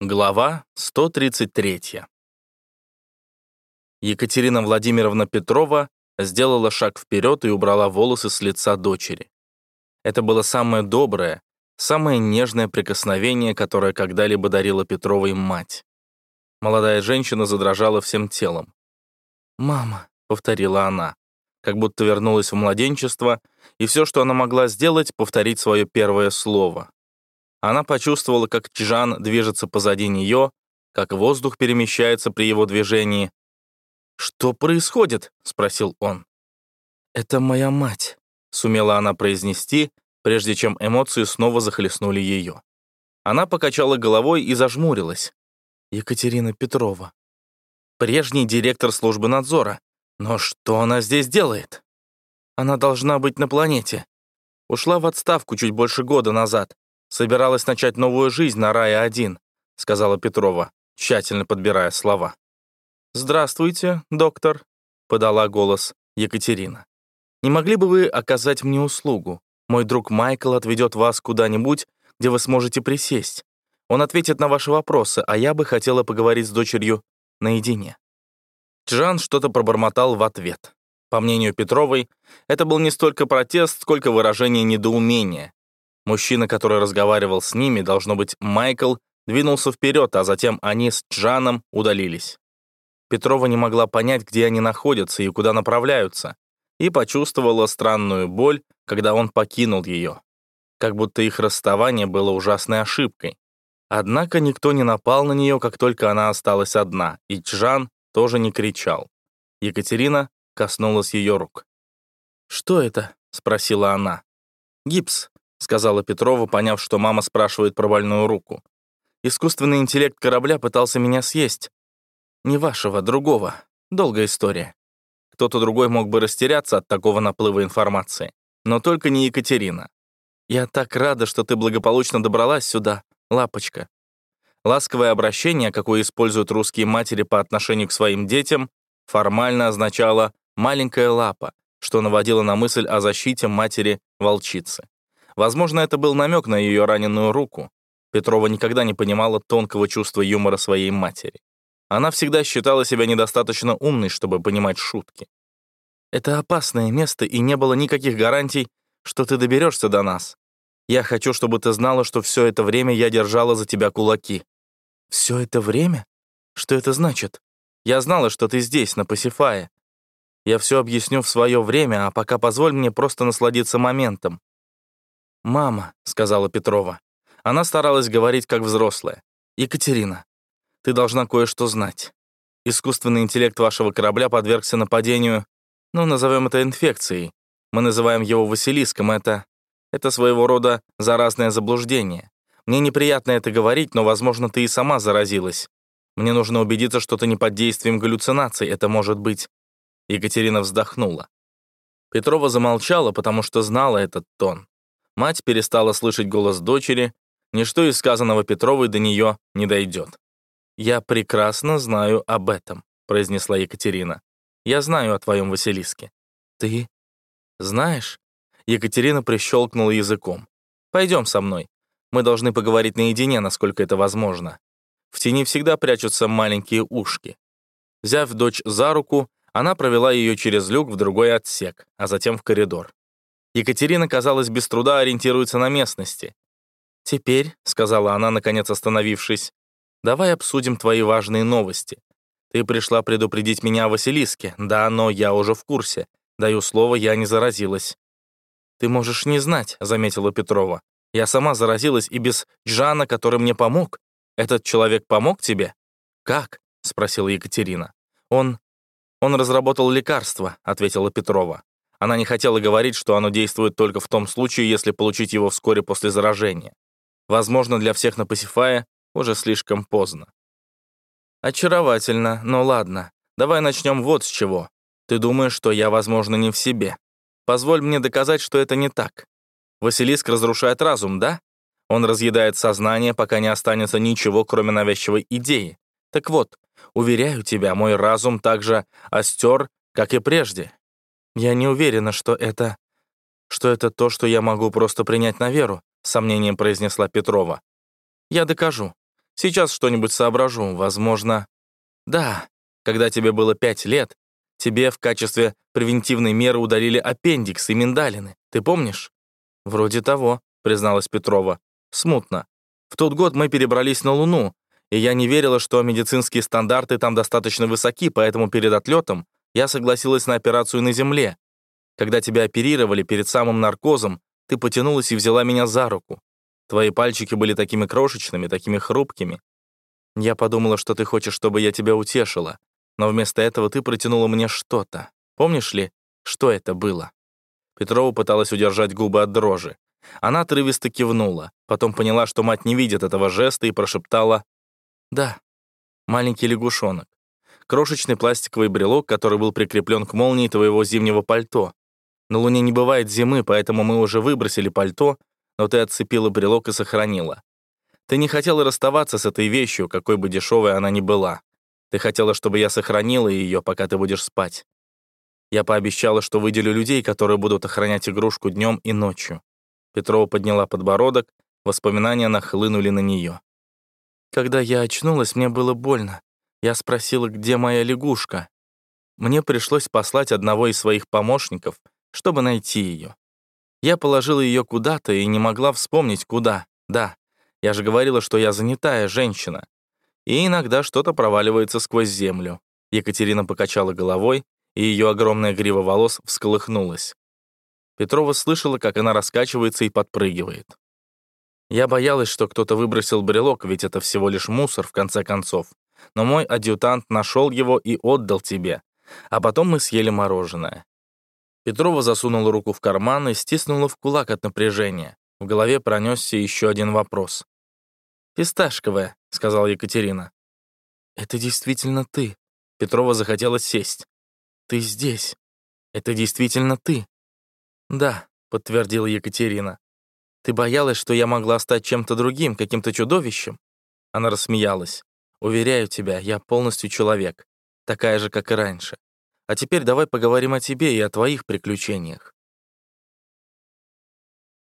Глава 133. Екатерина Владимировна Петрова сделала шаг вперед и убрала волосы с лица дочери. Это было самое доброе, самое нежное прикосновение, которое когда-либо дарила Петровой мать. Молодая женщина задрожала всем телом. «Мама», — повторила она, как будто вернулась в младенчество, и все, что она могла сделать, повторить свое первое слово. Она почувствовала, как Чжан движется позади нее, как воздух перемещается при его движении. «Что происходит?» — спросил он. «Это моя мать», — сумела она произнести, прежде чем эмоции снова захлестнули ее. Она покачала головой и зажмурилась. Екатерина Петрова. Прежний директор службы надзора. Но что она здесь делает? Она должна быть на планете. Ушла в отставку чуть больше года назад. Собиралась начать новую жизнь на Рае-1», — сказала Петрова, тщательно подбирая слова. «Здравствуйте, доктор», — подала голос Екатерина. «Не могли бы вы оказать мне услугу? Мой друг Майкл отведет вас куда-нибудь, где вы сможете присесть. Он ответит на ваши вопросы, а я бы хотела поговорить с дочерью наедине». Джан что-то пробормотал в ответ. По мнению Петровой, это был не столько протест, сколько выражение недоумения, Мужчина, который разговаривал с ними, должно быть, Майкл, двинулся вперед, а затем они с Джаном удалились. Петрова не могла понять, где они находятся и куда направляются, и почувствовала странную боль, когда он покинул ее. Как будто их расставание было ужасной ошибкой. Однако никто не напал на нее, как только она осталась одна, и Чжан тоже не кричал. Екатерина коснулась ее рук. «Что это?» — спросила она. «Гипс», сказала Петрова, поняв, что мама спрашивает про больную руку. «Искусственный интеллект корабля пытался меня съесть. Не вашего, другого. Долгая история. Кто-то другой мог бы растеряться от такого наплыва информации. Но только не Екатерина. Я так рада, что ты благополучно добралась сюда, лапочка». Ласковое обращение, какое используют русские матери по отношению к своим детям, формально означало «маленькая лапа», что наводило на мысль о защите матери-волчицы. Возможно, это был намек на ее раненую руку. Петрова никогда не понимала тонкого чувства юмора своей матери. Она всегда считала себя недостаточно умной, чтобы понимать шутки. «Это опасное место, и не было никаких гарантий, что ты доберешься до нас. Я хочу, чтобы ты знала, что все это время я держала за тебя кулаки». «Все это время? Что это значит? Я знала, что ты здесь, на Пасифае. Я все объясню в свое время, а пока позволь мне просто насладиться моментом. «Мама», — сказала Петрова. Она старалась говорить как взрослая. «Екатерина, ты должна кое-что знать. Искусственный интеллект вашего корабля подвергся нападению, ну, назовем это инфекцией. Мы называем его Василиском. Это... это своего рода заразное заблуждение. Мне неприятно это говорить, но, возможно, ты и сама заразилась. Мне нужно убедиться, что ты не под действием галлюцинаций. Это может быть...» Екатерина вздохнула. Петрова замолчала, потому что знала этот тон. Мать перестала слышать голос дочери, ничто из сказанного Петровой до нее не дойдет. «Я прекрасно знаю об этом», — произнесла Екатерина. «Я знаю о твоем Василиске». «Ты знаешь?» Екатерина прищелкнула языком. «Пойдем со мной. Мы должны поговорить наедине, насколько это возможно. В тени всегда прячутся маленькие ушки». Взяв дочь за руку, она провела ее через люк в другой отсек, а затем в коридор. Екатерина, казалось, без труда ориентируется на местности. «Теперь», — сказала она, наконец остановившись, «давай обсудим твои важные новости. Ты пришла предупредить меня о Василиске. Да, но я уже в курсе. Даю слово, я не заразилась». «Ты можешь не знать», — заметила Петрова. «Я сама заразилась и без Джана, который мне помог. Этот человек помог тебе?» «Как?» — спросила Екатерина. «Он... он разработал лекарство», — ответила Петрова. Она не хотела говорить, что оно действует только в том случае, если получить его вскоре после заражения. Возможно, для всех на Пасифае уже слишком поздно. Очаровательно, но ладно. Давай начнем вот с чего. Ты думаешь, что я, возможно, не в себе. Позволь мне доказать, что это не так. Василиск разрушает разум, да? Он разъедает сознание, пока не останется ничего, кроме навязчивой идеи. Так вот, уверяю тебя, мой разум также остер, как и прежде. «Я не уверена, что это... что это то, что я могу просто принять на веру», сомнением произнесла Петрова. «Я докажу. Сейчас что-нибудь соображу, возможно. Да, когда тебе было пять лет, тебе в качестве превентивной меры удалили аппендикс и миндалины. Ты помнишь? Вроде того, призналась Петрова. Смутно. В тот год мы перебрались на Луну, и я не верила, что медицинские стандарты там достаточно высоки, поэтому перед отлетом я согласилась на операцию на Земле. Когда тебя оперировали перед самым наркозом, ты потянулась и взяла меня за руку. Твои пальчики были такими крошечными, такими хрупкими. Я подумала, что ты хочешь, чтобы я тебя утешила, но вместо этого ты протянула мне что-то. Помнишь ли, что это было?» Петрова пыталась удержать губы от дрожи. Она отрывисто кивнула, потом поняла, что мать не видит этого жеста и прошептала «Да, маленький лягушонок. Крошечный пластиковый брелок, который был прикреплен к молнии твоего зимнего пальто. На Луне не бывает зимы, поэтому мы уже выбросили пальто, но ты отцепила брелок и сохранила. Ты не хотела расставаться с этой вещью, какой бы дешевой она ни была. Ты хотела, чтобы я сохранила ее, пока ты будешь спать. Я пообещала, что выделю людей, которые будут охранять игрушку днем и ночью. Петрова подняла подбородок, воспоминания нахлынули на нее. Когда я очнулась, мне было больно. Я спросила, где моя лягушка. Мне пришлось послать одного из своих помощников, чтобы найти ее. Я положила ее куда-то и не могла вспомнить, куда. Да, я же говорила, что я занятая женщина. И иногда что-то проваливается сквозь землю. Екатерина покачала головой, и ее огромная грива волос всколыхнулась. Петрова слышала, как она раскачивается и подпрыгивает. Я боялась, что кто-то выбросил брелок, ведь это всего лишь мусор, в конце концов. Но мой адъютант нашел его и отдал тебе. А потом мы съели мороженое. Петрова засунула руку в карман и стиснула в кулак от напряжения. В голове пронесся еще один вопрос. «Фисташковая», — сказала Екатерина. «Это действительно ты». Петрова захотела сесть. «Ты здесь. Это действительно ты». «Да», — подтвердила Екатерина. «Ты боялась, что я могла стать чем-то другим, каким-то чудовищем?» Она рассмеялась. «Уверяю тебя, я полностью человек, такая же, как и раньше. А теперь давай поговорим о тебе и о твоих приключениях.